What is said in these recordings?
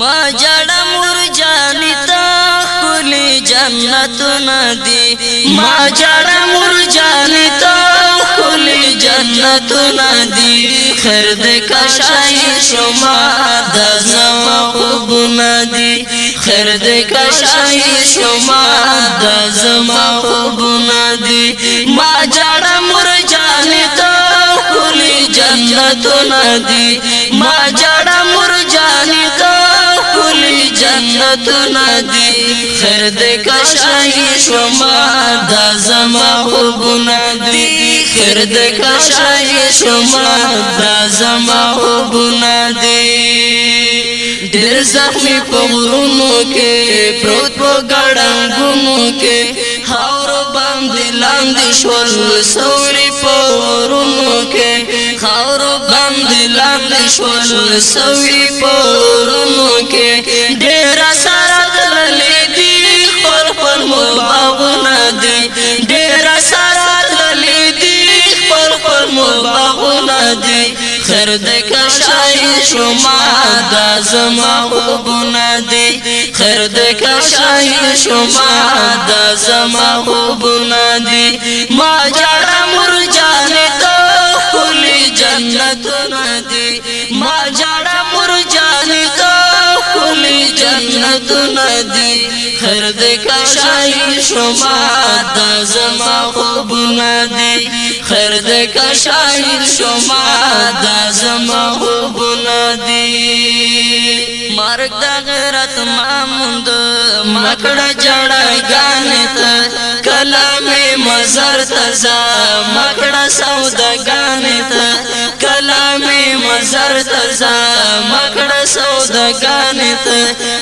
ما جړه مور جانی تا خلی جنت ندی ما جړه مور جانی تا خلی جنت ندی خیر د کشای شما د زما خوب ندی خیر د کشای شما د زما خوب ندی ما جړه مور جانی تا خلی جنت ندی ما جړه جنت ندی خیر دې کا شاهي شوما دا زما خوبونه دی خیر دې کا شاهي شوما دا زما خوبونه دی ډېر زخمي په غرونو کې پروت په ګړنګونو کې هاور باندې لاندې شول سوري شول سوي پورونو کې ډېر سره دللې دي خپل خپل مباغونه دي ډېر سره دللې دي خپل خپل مباغونه دي خیر د کشای شما د زما خوبونه دي خیر د کشای شما د زما خوبونه دي ما جړم ور جانې ته جنتونه دي ما جاړه مرجان کو خولي جنتونه دي خیر دې کا شاهي شما د زما خوبونه دي خیر دې کا شاهي شما د زما خوبونه دي مرګ د غیرت ماموند مکړه جړای غانې ته کلامي مزر تزا مکړه سودګانې بازار تزا مکړه سودګان ته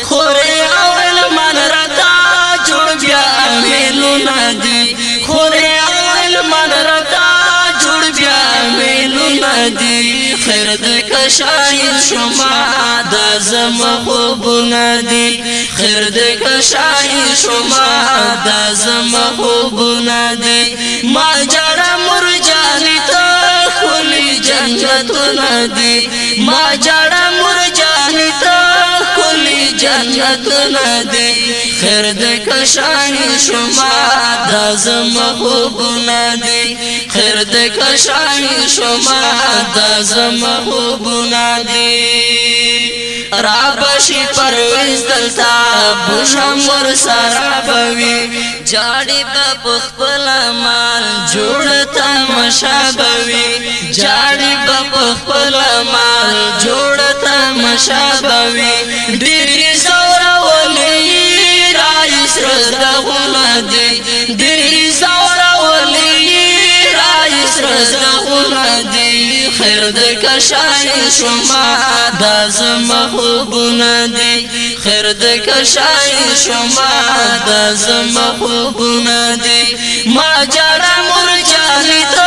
خورې اول من رتا جوړ بیا مینو ندی خورې اول من رتا جوړ بیا مینو ندی خیر د کشاین شما د زم خوب ندی خیر د کشاین شما د زم خوب ندی ما جړه جنتنا دی ما جړه مور جاني ته کلی جنتنا دی خیر د کشان شما د زم خوبنا دی خیر د کشان شما د زم خوبنا دی را بشی پرویز دلتا بوشم ور سارا بوی جاڑی با پخپل مال جوڑتا مشا بوی جاڑی شابوي ډېر زور ولي رئیس رزد غمدي ډېر زور ولي رئیس رزد غمدي خیر د کشای شما د زم خوبونه دي خیر د کشای شما د زم خوبونه دي ما جړه مرجاني ته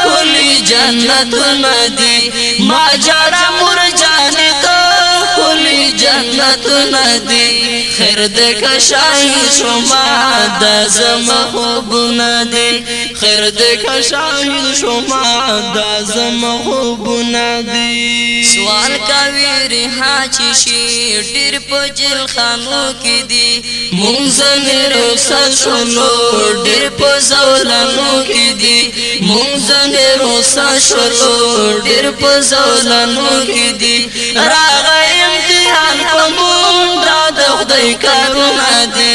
خلی جنت ندي ما جړه جنت ندی خیر د کشای شما د زم خوب ندی خیر د کشای شما د زم خوب ندی سوال کوي رها چی شي ډیر په جل خانو کې دی مونږ زن رخصت شولو ډیر په زولانو کې دی مونږ زن رخصت شولو ډیر په زولانو کې دی راغی امتحان امتحان کوم دا د خدای کرونا دی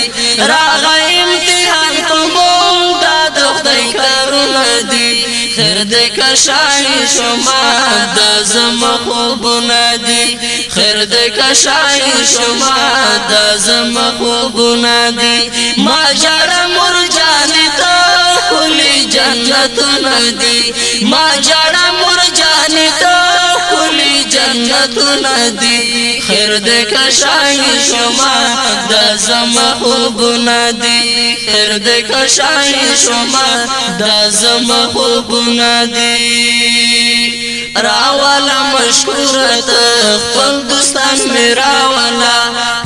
راغی امتحان کوم دا د خدای کرونا دی خیر د کشای شما د زم خوب ندی خیر د کشای شما د زم خوب ندی ما جرم مرجان ته خلی جنت ندی ما جرم مرجان ته جنتونه دي خیر د کشای شما د زم خوبونه دي خیر د کشای شما د زم خوبونه دي راوالا مشکورت خپل دوستان می راوالا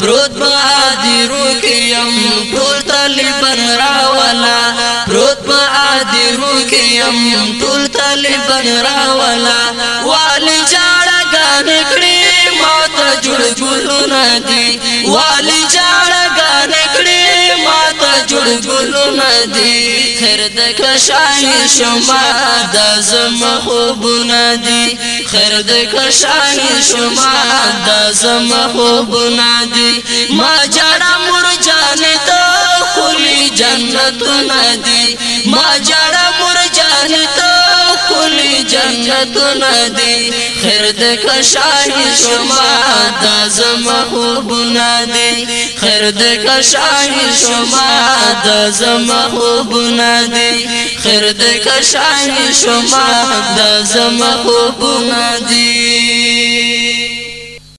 پروت با آدیرو کیم ټول طالبان راوالا پروت با آدیرو کیم ټول طالبان راوالا والی جان جوړونه دي والی جاړه ګلونه دي خیر د کښای شما د زم خوبونه دي خیر د کښای شما د زم خوبونه دي ما جړه مور جان ته کلی جنتونه دي ما جړه جنتونه دي خیر د کشان شما دا زما خوبونه دي خیر د کشان شما دا زما خوبونه دي خیر د کشان شما دا زما خوبونه دي